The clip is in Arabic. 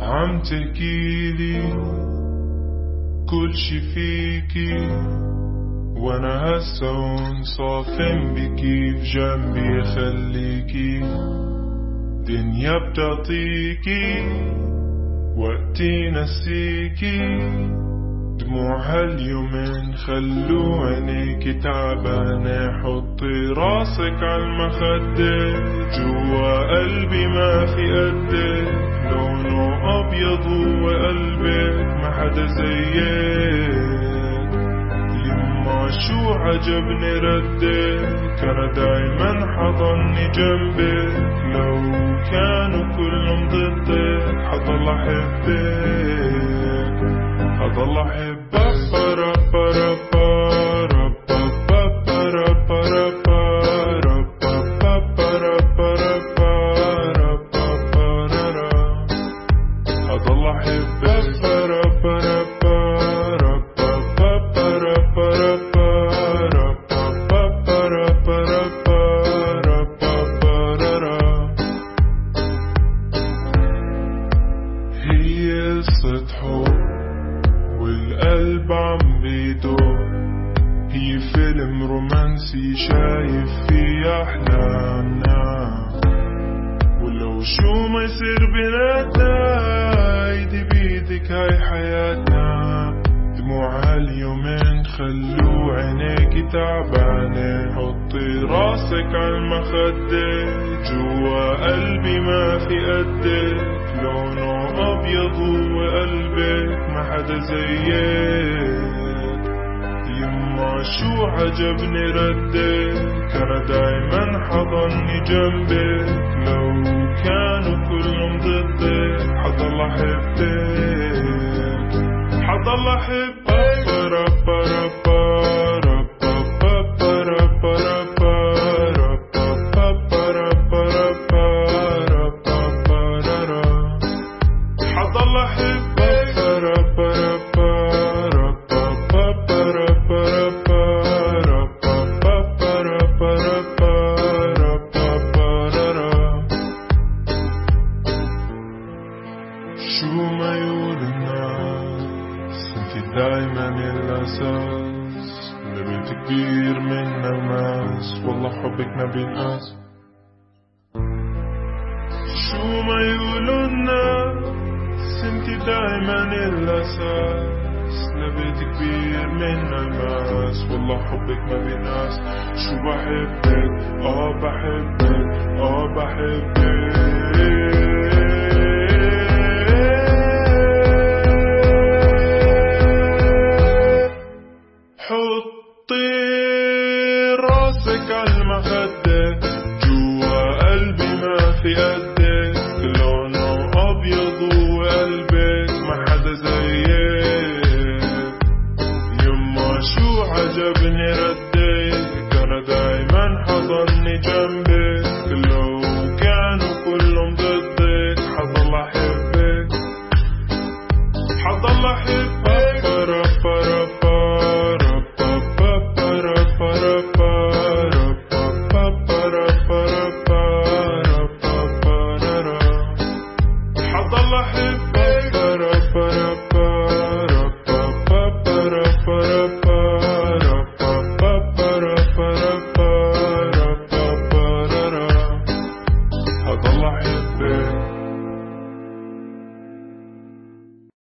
عم تحكيلي كل شي فيكي وأنا هسه صافن بكيف جنبي خليكي دنيا بتعطيكي وقتي نسيكي دموع هاليومين خلو عينيكي تعبانة. حطي راسك عالمخدة جوا قلبي ما في قدك لونه أبيض وقلبك ما حدا زيك. شو عجبني ردك أنا دايما حضني جنبك لو كانوا كلهم ضدك حضل أحبك حضل أحبك بيدور هي فيلم رومانسي شايف فيه أحلامنا ولو شو ما يصير بيناتنا ايدي بيدك هاي حياتنا. دموع هاليومين. خلو عينيكي تعبانة حطي راسك عالمخدة جوا قلبي ما في قدك لونه أبيض وقلبك ما حدا زيك يما شو عجبني ردك أنا دايما حضني جنبك لو كانوا كلهم ضدك حضل أحبك حضل أحبك دايما الأساس لبيت كبير من الماس والله حبك ما بينقاس شو ما يقولوا الناس أنت دايما الأساس لبيت كبير من الماس والله حبك ما بينقاس شو بحبك؟ آه بحبك آه بحبك. حطي راسك عالمخدة جوا قلبي ما في قدك لونه أبيض وقلبك ما حدا زيك. يما شو عجبني ردك؟